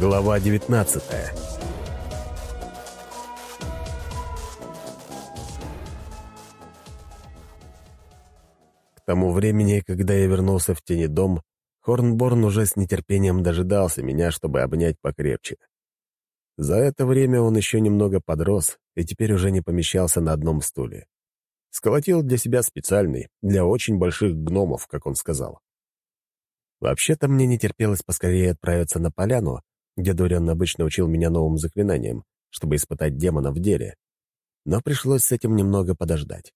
Глава 19 К тому времени, когда я вернулся в тени дом, Хорнборн уже с нетерпением дожидался меня, чтобы обнять покрепче. За это время он еще немного подрос и теперь уже не помещался на одном стуле. Сколотил для себя специальный, для очень больших гномов, как он сказал. Вообще-то мне не терпелось поскорее отправиться на поляну, где Дориан обычно учил меня новым заклинаниям, чтобы испытать демона в деле. Но пришлось с этим немного подождать.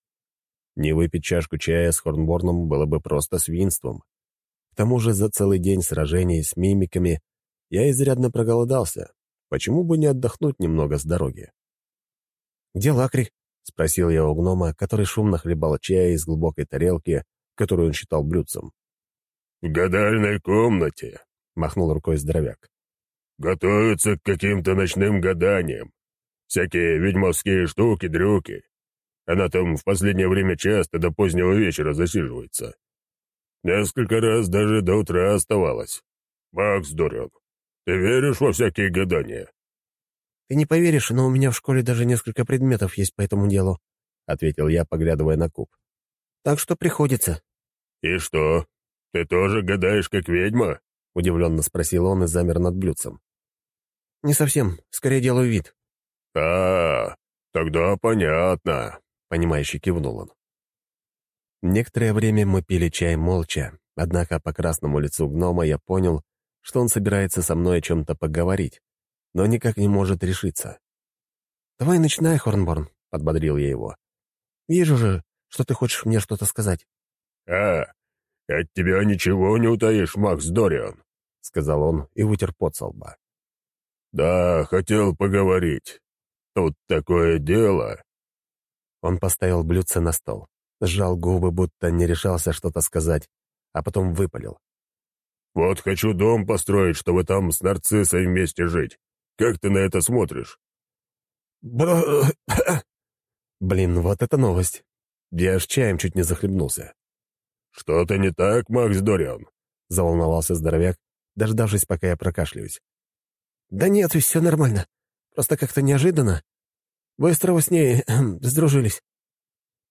Не выпить чашку чая с Хорнборном было бы просто свинством. К тому же за целый день сражений с мимиками я изрядно проголодался. Почему бы не отдохнуть немного с дороги? «Где Лакри?» — спросил я у гнома, который шумно хлебал чай из глубокой тарелки, которую он считал блюдцем. «В гадальной комнате», — махнул рукой здоровяк. «Готовятся к каким-то ночным гаданиям. Всякие ведьмовские штуки-дрюки. Она там в последнее время часто до позднего вечера засиживается. Несколько раз даже до утра оставалась. Макс Дориан, ты веришь во всякие гадания?» «Ты не поверишь, но у меня в школе даже несколько предметов есть по этому делу», — ответил я, поглядывая на куб. «Так что приходится». «И что, ты тоже гадаешь, как ведьма?» — удивленно спросил он и замер над блюдцем. «Не совсем, скорее делаю вид». «А, тогда понятно», — понимающе кивнул он. Некоторое время мы пили чай молча, однако по красному лицу гнома я понял, что он собирается со мной о чем-то поговорить, но никак не может решиться. «Давай начинай, Хорнборн», — подбодрил я его. «Вижу же, что ты хочешь мне что-то сказать». «А, от тебя ничего не утаишь, Макс Дориан», — сказал он и вытер пот со лба. «Да, хотел поговорить. Тут такое дело». Он поставил блюдце на стол, сжал губы, будто не решался что-то сказать, а потом выпалил. «Вот хочу дом построить, чтобы там с нарциссой вместе жить. Как ты на это смотришь?» Блин, вот это новость. Я аж чаем чуть не захлебнулся. «Что-то не так, Макс Дориан?» — заволновался здоровяк, дождавшись, пока я прокашляюсь. «Да нет, все нормально. Просто как-то неожиданно. Быстро с ней сдружились».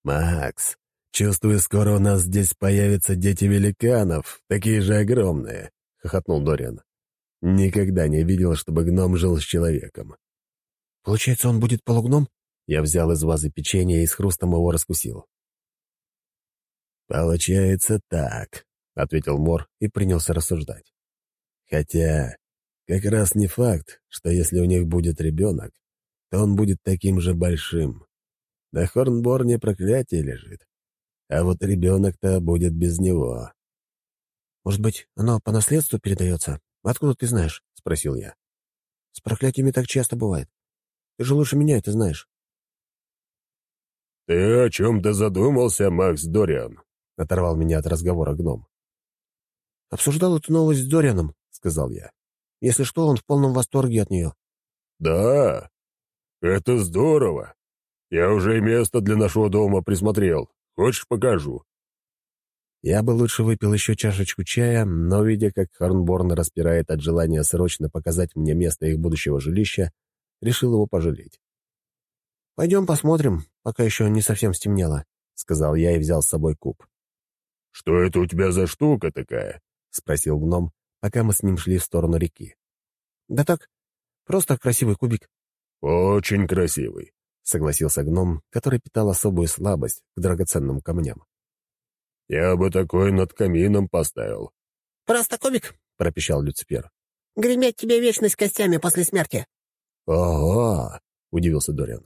«Макс, чувствую, скоро у нас здесь появятся дети великанов, такие же огромные», — хохотнул Дориан. Никогда не видел, чтобы гном жил с человеком. «Получается, он будет полугном?» Я взял из вазы печенье и с хрустом его раскусил. «Получается так», — ответил Мор и принялся рассуждать. «Хотя как раз не факт, что если у них будет ребенок, то он будет таким же большим. На Хорнборне проклятие лежит, а вот ребенок-то будет без него». «Может быть, оно по наследству передается?» «Откуда ты знаешь?» — спросил я. «С проклятиями так часто бывает. Ты же лучше меня это знаешь». «Ты о чем-то задумался, Макс Дориан?» — оторвал меня от разговора гном. «Обсуждал эту новость с Дорианом», — сказал я. «Если что, он в полном восторге от нее». «Да, это здорово. Я уже и место для нашего дома присмотрел. Хочешь, покажу?» Я бы лучше выпил еще чашечку чая, но, видя, как Хорнборн распирает от желания срочно показать мне место их будущего жилища, решил его пожалеть. «Пойдем посмотрим, пока еще не совсем стемнело», — сказал я и взял с собой куб. «Что это у тебя за штука такая?» — спросил гном, пока мы с ним шли в сторону реки. «Да так, просто красивый кубик». «Очень красивый», — согласился гном, который питал особую слабость к драгоценным камням. Я бы такой над камином поставил. «Просто кубик», — пропищал Люцифер. «Греметь тебе вечность костями после смерти». «Ого!» — удивился Дориан.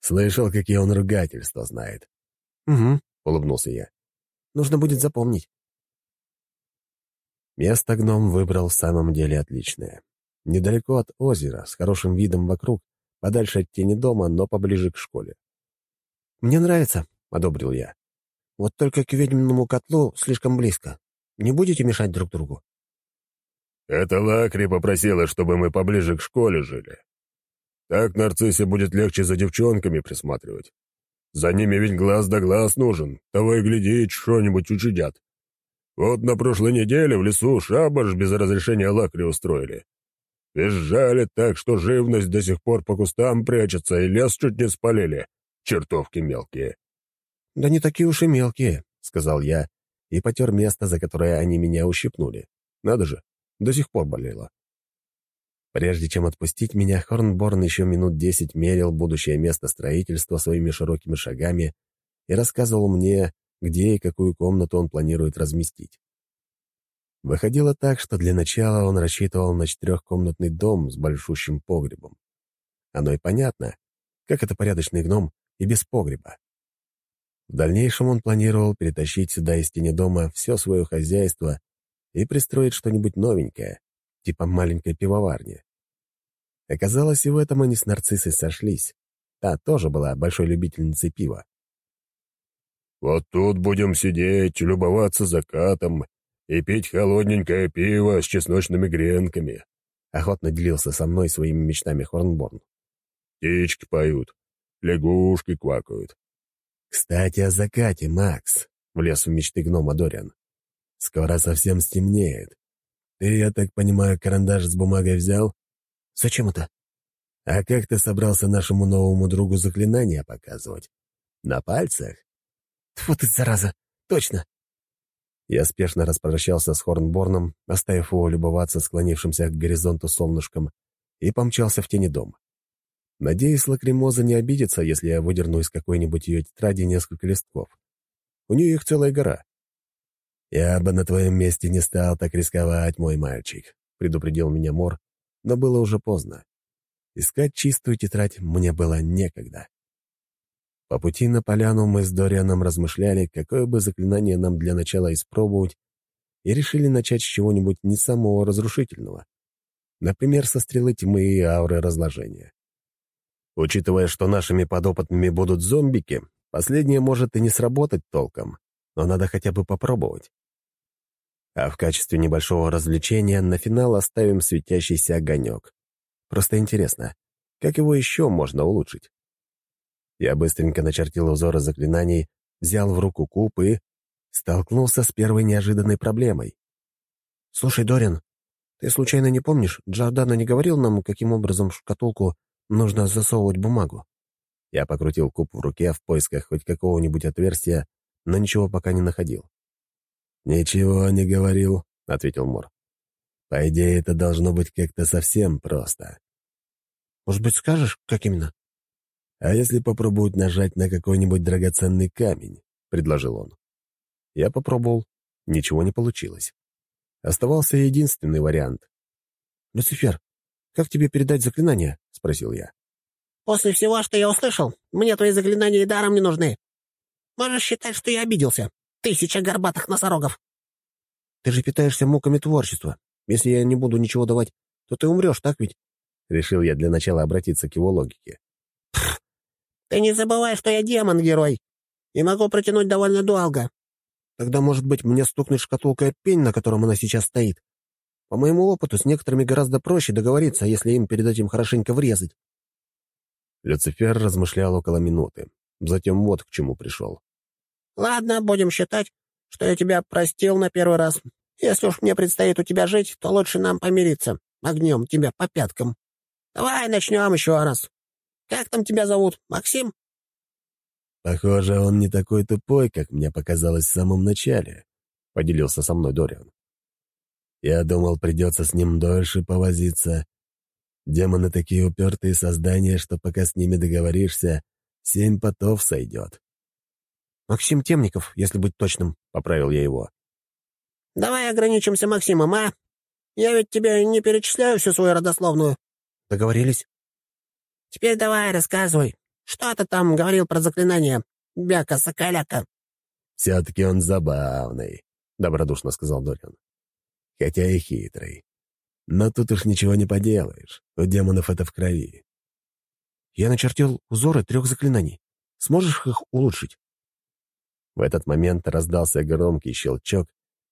«Слышал, какие он ругательства знает». «Угу», — улыбнулся я. «Нужно будет запомнить». Место гном выбрал в самом деле отличное. Недалеко от озера, с хорошим видом вокруг, подальше от тени дома, но поближе к школе. «Мне нравится», — одобрил я. Вот только к ведьминому котлу слишком близко. Не будете мешать друг другу?» «Это Лакри попросила, чтобы мы поближе к школе жили. Так нарциссе будет легче за девчонками присматривать. За ними ведь глаз да глаз нужен, того и глядеть, что-нибудь учудят. Вот на прошлой неделе в лесу шабаш без разрешения Лакри устроили. Визжали так, что живность до сих пор по кустам прячется, и лес чуть не спалили. Чертовки мелкие». «Да не такие уж и мелкие», — сказал я и потер место, за которое они меня ущипнули. Надо же, до сих пор болело. Прежде чем отпустить меня, Хорнборн еще минут десять мерил будущее место строительства своими широкими шагами и рассказывал мне, где и какую комнату он планирует разместить. Выходило так, что для начала он рассчитывал на четырехкомнатный дом с большущим погребом. Оно и понятно, как это порядочный гном и без погреба. В дальнейшем он планировал перетащить сюда из тени дома все свое хозяйство и пристроить что-нибудь новенькое, типа маленькой пивоварни. Оказалось, и в этом они с нарциссой сошлись. Та тоже была большой любительницей пива. «Вот тут будем сидеть, любоваться закатом и пить холодненькое пиво с чесночными гренками», — охотно делился со мной своими мечтами Хорнборн. «Птички поют, лягушки квакают». «Кстати, о закате, Макс», — влез в мечты гнома Дориан. «Скоро совсем стемнеет. Ты, я так понимаю, карандаш с бумагой взял?» «Зачем это?» «А как ты собрался нашему новому другу заклинания показывать? На пальцах?» «Тьфу ты, зараза! Точно!» Я спешно распрощался с Хорнборном, оставив его любоваться склонившимся к горизонту солнышком, и помчался в тени дом. Надеюсь, Лакримоза не обидится, если я выдерну из какой-нибудь ее тетради несколько листков. У нее их целая гора. «Я бы на твоем месте не стал так рисковать, мой мальчик», — предупредил меня Мор, но было уже поздно. Искать чистую тетрадь мне было некогда. По пути на поляну мы с Дорианом размышляли, какое бы заклинание нам для начала испробовать, и решили начать с чего-нибудь не самого разрушительного. Например, со стрелы тьмы и ауры разложения. Учитывая, что нашими подопытными будут зомбики, последнее может и не сработать толком, но надо хотя бы попробовать. А в качестве небольшого развлечения на финал оставим светящийся огонек. Просто интересно, как его еще можно улучшить? Я быстренько начертил узоры заклинаний, взял в руку куб и столкнулся с первой неожиданной проблемой. «Слушай, Дорин, ты случайно не помнишь, Джордана не говорил нам, каким образом в шкатулку нужно засовывать бумагу?» Я покрутил куб в руке в поисках хоть какого-нибудь отверстия, но ничего пока не находил. «Ничего не говорил», — ответил Мор. «По идее, это должно быть как-то совсем просто». «Может быть, скажешь, как именно?» «А если попробовать нажать на какой-нибудь драгоценный камень?» — предложил он. Я попробовал. Ничего не получилось. Оставался единственный вариант. «Люцифер, как тебе передать заклинание?» — спросил я. «После всего, что я услышал, мне твои заклинания и даром не нужны. Можешь считать, что я обиделся. Тысяча горбатых носорогов». «Ты же питаешься муками творчества. Если я не буду ничего давать, то ты умрешь, так ведь?» Решил я для начала обратиться к его логике. Ты не забывай, что я демон-герой и могу протянуть довольно долго. Тогда, может быть, мне стукнет шкатулка пень, на котором она сейчас стоит. По моему опыту, с некоторыми гораздо проще договориться, если им перед этим хорошенько врезать. Люцифер размышлял около минуты. Затем вот к чему пришел. «Ладно, будем считать, что я тебя простил на первый раз. Если уж мне предстоит у тебя жить, то лучше нам помириться. Огнем тебя по пяткам. Давай начнем еще раз. Как там тебя зовут? Максим?» «Похоже, он не такой тупой, как мне показалось в самом начале», — поделился со мной Дориан. «Я думал, придется с ним дольше повозиться. Демоны такие упертые создания, что пока с ними договоришься, семь потов сойдет». «Максим Темников, если быть точным», — поправил я его. «Давай ограничимся Максимом, а? Я ведь тебе не перечисляю всю свою родословную». «Договорились». Теперь давай, рассказывай. Что ты там говорил про заклинание? Бяка-соколяка». «Все-таки он забавный», — добродушно сказал Дориан. «Хотя и хитрый. Но тут уж ничего не поделаешь. У демонов это в крови». «Я начертил узоры трех заклинаний. Сможешь их улучшить?» В этот момент раздался громкий щелчок,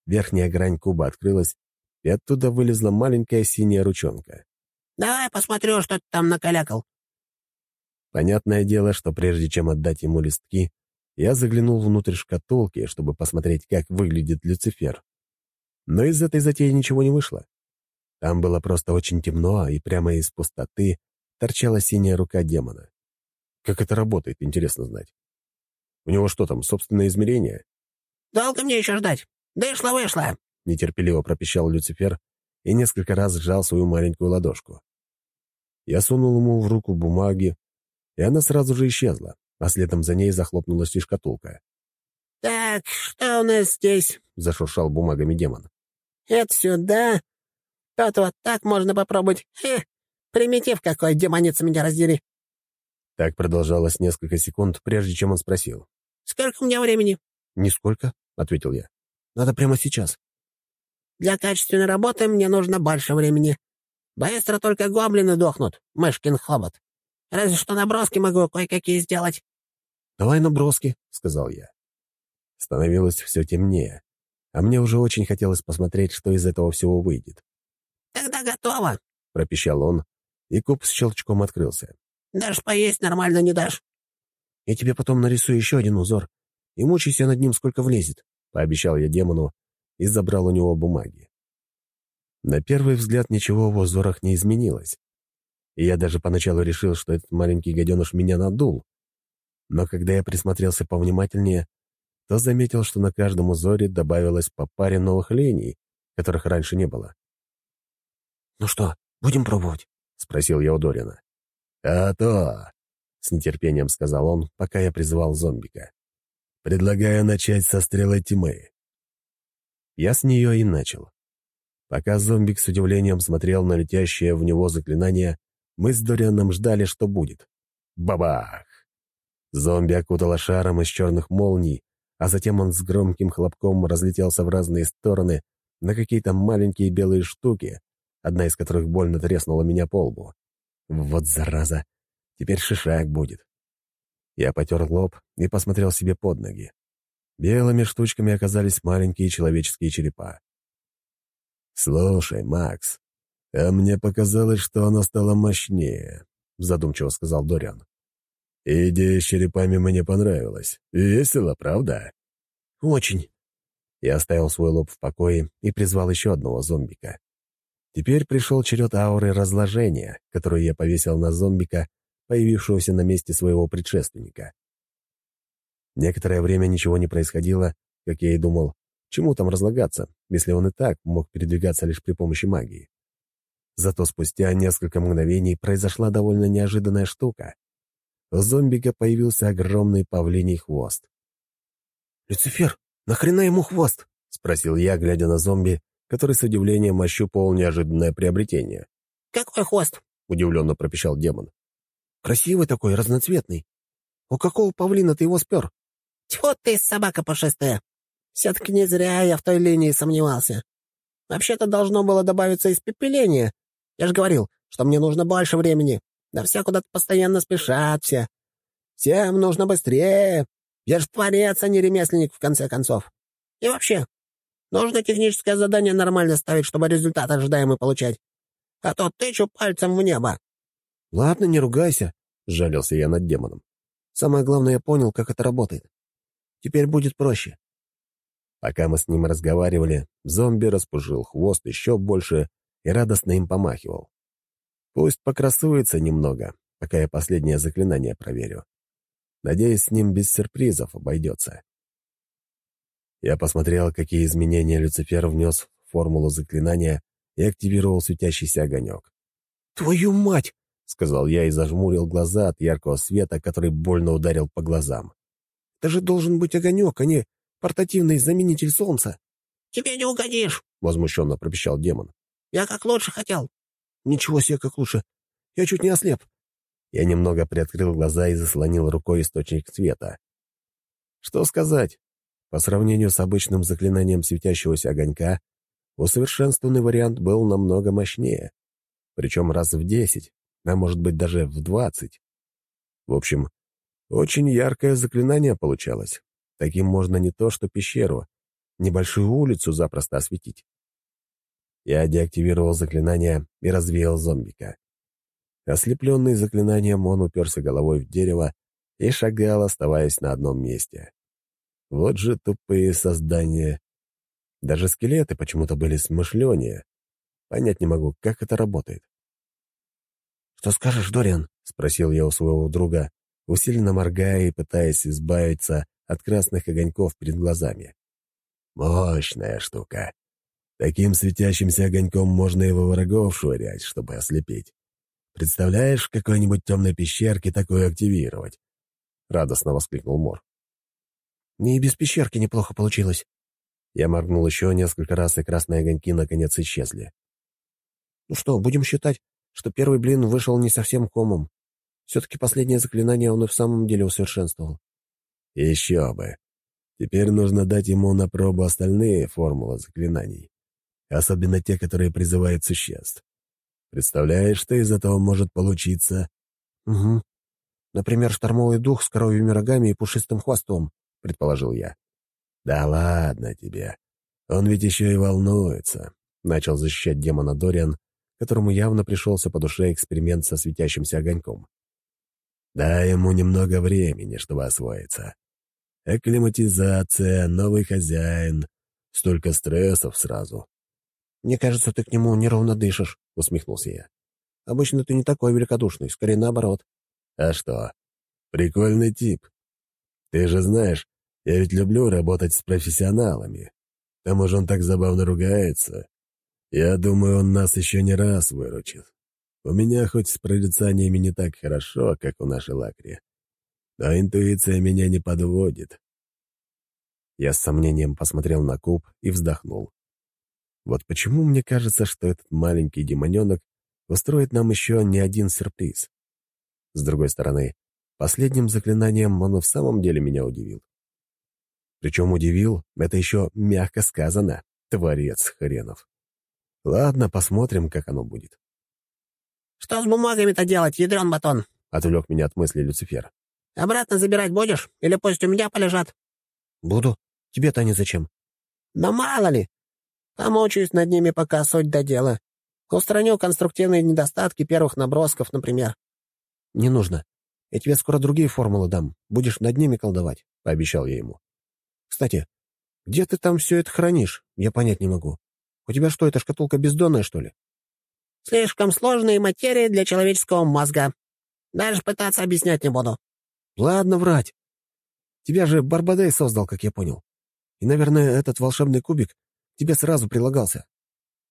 верхняя грань куба открылась, и оттуда вылезла маленькая синяя ручонка. «Давай посмотрю, что ты там накалякал», Понятное дело, что прежде чем отдать ему листки, я заглянул внутрь шкатулки, чтобы посмотреть, как выглядит Люцифер. Но из этой затеи ничего не вышло. Там было просто очень темно, и прямо из пустоты торчала синяя рука демона. Как это работает, интересно знать. У него что там, собственное измерение? «Долго мне еще ждать? Вышло-вышло!» — нетерпеливо пропищал Люцифер и несколько раз сжал свою маленькую ладошку. Я сунул ему в руку бумаги, и она сразу же исчезла, а следом за ней захлопнулась и шкатулка. «Так, что у нас здесь?» — зашуршал бумагами демон. «Это сюда. Тут вот так можно попробовать. Хе, примитив какой, демоница меня раздери». Так продолжалось несколько секунд, прежде чем он спросил. «Сколько у меня времени?» «Нисколько», — ответил я. «Надо прямо сейчас». «Для качественной работы мне нужно больше времени. Быстро только гоблины дохнут, мышкин хобот. Разве что наброски могу кое-какие сделать». «Давай наброски», — сказал я. Становилось все темнее, а мне уже очень хотелось посмотреть, что из этого всего выйдет. «Тогда готово», — пропищал он, и куб с щелчком открылся. «Дашь поесть, нормально не дашь». «Я тебе потом нарисую еще один узор, и мучайся над ним, сколько влезет», — пообещал я демону и забрал у него бумаги. На первый взгляд ничего в узорах не изменилось. И я даже поначалу решил, что этот маленький гаденыш меня надул. Но когда я присмотрелся повнимательнее, то заметил, что на каждом узоре добавилось по паре новых линий, которых раньше не было. «Ну что, будем пробовать?» — спросил я у Дорина. «А то!» — с нетерпением сказал он, пока я призывал зомбика. «Предлагаю начать со стрелы тьмы». Я с нее и начал. Пока зомбик с удивлением смотрел на летящее в него заклинание, мы с Дорианом ждали, что будет. Бабах! Зомби окутало шаром из черных молний, а затем он с громким хлопком разлетелся в разные стороны на какие-то маленькие белые штуки, одна из которых больно треснула меня по лбу. Вот зараза! Теперь шишак будет. Я потер лоб и посмотрел себе под ноги. Белыми штучками оказались маленькие человеческие черепа. «Слушай, Макс, а мне показалось, что она стала мощнее», — задумчиво сказал Дориан. «Идея с черепами мне понравилась. Весело, правда?» «Очень». Я оставил свой лоб в покое и призвал еще одного зомбика. Теперь пришел черед ауры разложения, которую я повесил на зомбика, появившегося на месте своего предшественника. Некоторое время ничего не происходило, как я и думал, Чему там разлагаться, если он и так мог передвигаться лишь при помощи магии? Зато спустя несколько мгновений произошла довольно неожиданная штука. У зомбика появился огромный павлиний хвост. «Люцифер, нахрена ему хвост?» — спросил я, глядя на зомби, который с удивлением ощупал неожиданное приобретение. «Какой хвост?» — удивленно пропищал демон. «Красивый такой, разноцветный. У какого павлина ты его спер?» «Тьфу ты, собака пушистая!» Все-таки не зря я в той линии сомневался. Вообще-то должно было добавиться испепеление. Я же говорил, что мне нужно больше времени. Да все куда-то постоянно спешат все. Всем нужно быстрее. Я же творец, а не ремесленник, в конце концов. И вообще, нужно техническое задание нормально ставить, чтобы результат ожидаемый получать. А то тычу пальцем в небо. «Ладно, не ругайся», — жалился я над демоном. «Самое главное, я понял, как это работает. Теперь будет проще. Пока мы с ним разговаривали, зомби распушил хвост еще больше и радостно им помахивал. Пусть покрасуется немного, пока я последнее заклинание проверю. Надеюсь, с ним без сюрпризов обойдется. Я посмотрел, какие изменения Люцифер внес в формулу заклинания и активировал светящийся огонек. «Твою мать!» — сказал я и зажмурил глаза от яркого света, который больно ударил по глазам. «Это же должен быть огонек, а не Портативный заменитель солнца». «Тебе не угодишь», — возмущенно пропищал демон. «Я как лучше хотел». «Ничего себе, как лучше. Я чуть не ослеп». Я немного приоткрыл глаза и заслонил рукой источник света. Что сказать? По сравнению с обычным заклинанием светящегося огонька, усовершенствованный вариант был намного мощнее. Причем раз в десять, а может быть даже в двадцать. В общем, очень яркое заклинание получалось. Таким можно не то что пещеру, небольшую улицу запросто осветить. Я деактивировал заклинание и развеял зомбика. Ослепленный заклинанием, он уперся головой в дерево и шагал, оставаясь на одном месте. Вот же тупые создания. Даже скелеты почему-то были смышленнее. Понять не могу, как это работает. «Что скажешь, Дориан?» — спросил я у своего друга, усиленно моргая и пытаясь избавиться от красных огоньков перед глазами. «Мощная штука. Таким светящимся огоньком можно его врагов швырять, чтобы ослепить. Представляешь, в какой-нибудь темной пещерке такое активировать?» — радостно воскликнул Мор. «И без пещерки неплохо получилось». Я моргнул еще несколько раз, и красные огоньки наконец исчезли. «Ну что, будем считать, что первый блин вышел не совсем комом. Все-таки последнее заклинание он и в самом деле усовершенствовал». «Еще бы. Теперь нужно дать ему на пробу остальные формулы заклинаний, особенно те, которые призывают существ. Представляешь, что из этого может получиться?» «Угу. Например, штормовый дух с коровьими рогами и пушистым хвостом», — предположил я. «Да ладно тебе. Он ведь еще и волнуется», — начал защищать демона Дориан, которому явно пришелся по душе эксперимент со светящимся огоньком. «Дай ему немного времени, чтобы освоиться. Акклиматизация, новый хозяин, столько стрессов сразу». «Мне кажется, ты к нему неровно дышишь», — усмехнулся я. «Обычно ты не такой великодушный, скорее наоборот». «А что? Прикольный тип. Ты же знаешь, я ведь люблю работать с профессионалами. К тому же он так забавно ругается. Я думаю, он нас еще не раз выручит. У меня хоть с прорицаниями не так хорошо, как у нашей Лакри, но интуиция меня не подводит». Я с сомнением посмотрел на куб и вздохнул. Вот почему мне кажется, что этот маленький демоненок устроит нам еще не один сюрприз. С другой стороны, последним заклинанием он и в самом деле меня удивил. Причем удивил, это еще мягко сказано, творец хренов. Ладно, посмотрим, как оно будет. «Что с бумагами-то делать, ядрен батон?» — отвлек меня от мысли Люцифер. «Обратно забирать будешь? Или пусть у меня полежат?» «Буду. Тебе-то они зачем?» «Да мало ли. Помучаюсь над ними, пока суть до дела. Устраню конструктивные недостатки первых набросков, например». «Не нужно. Я тебе скоро другие формулы дам. Будешь над ними колдовать», — пообещал я ему. «Кстати, где ты там все это хранишь? Я понять не могу. У тебя что, эта шкатулка бездонная, что ли?» «Слишком сложные материи для человеческого мозга. Даже пытаться объяснять не буду». «Ладно врать. Тебя же Барбадей создал, как я понял. И, наверное, этот волшебный кубик тебе сразу прилагался».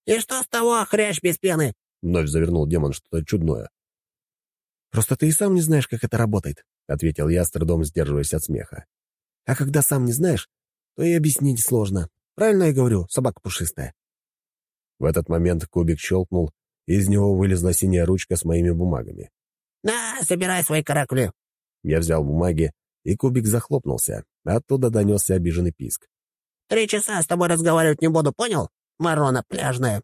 «И что с того, хрящ без пены?» — вновь завернул демон что-то чудное. «Просто ты и сам не знаешь, как это работает», — ответил я, с трудом сдерживаясь от смеха. «А когда сам не знаешь, то и объяснить сложно. Правильно я говорю, собака пушистая». В этот момент кубик щелкнул, и из него вылезла синяя ручка с моими бумагами. «На, собирай свои каракули». Я взял бумаги, и кубик захлопнулся. Оттуда донесся обиженный писк. «Три часа с тобой разговаривать не буду, понял? Ворона пляжная».